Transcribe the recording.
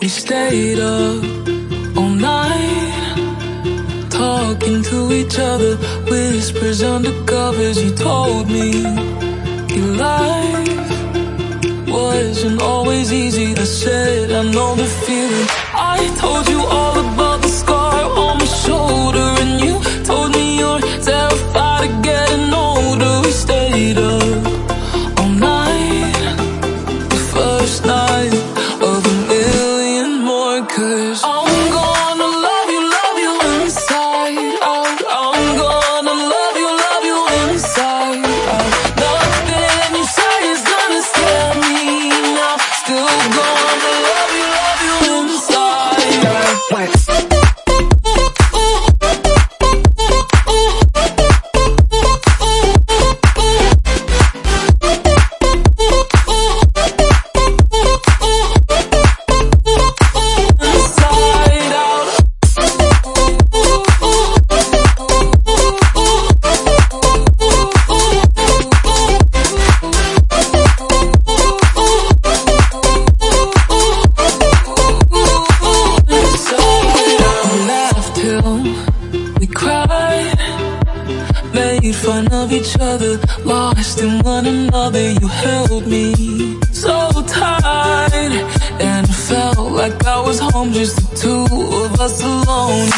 We stayed up all night Talking to each other Whispers under covers. You told me your life Wasn't always easy to said Cause cried Made fun of each other Lost in one another You held me so tight. And it felt like I was home Just the two of us alone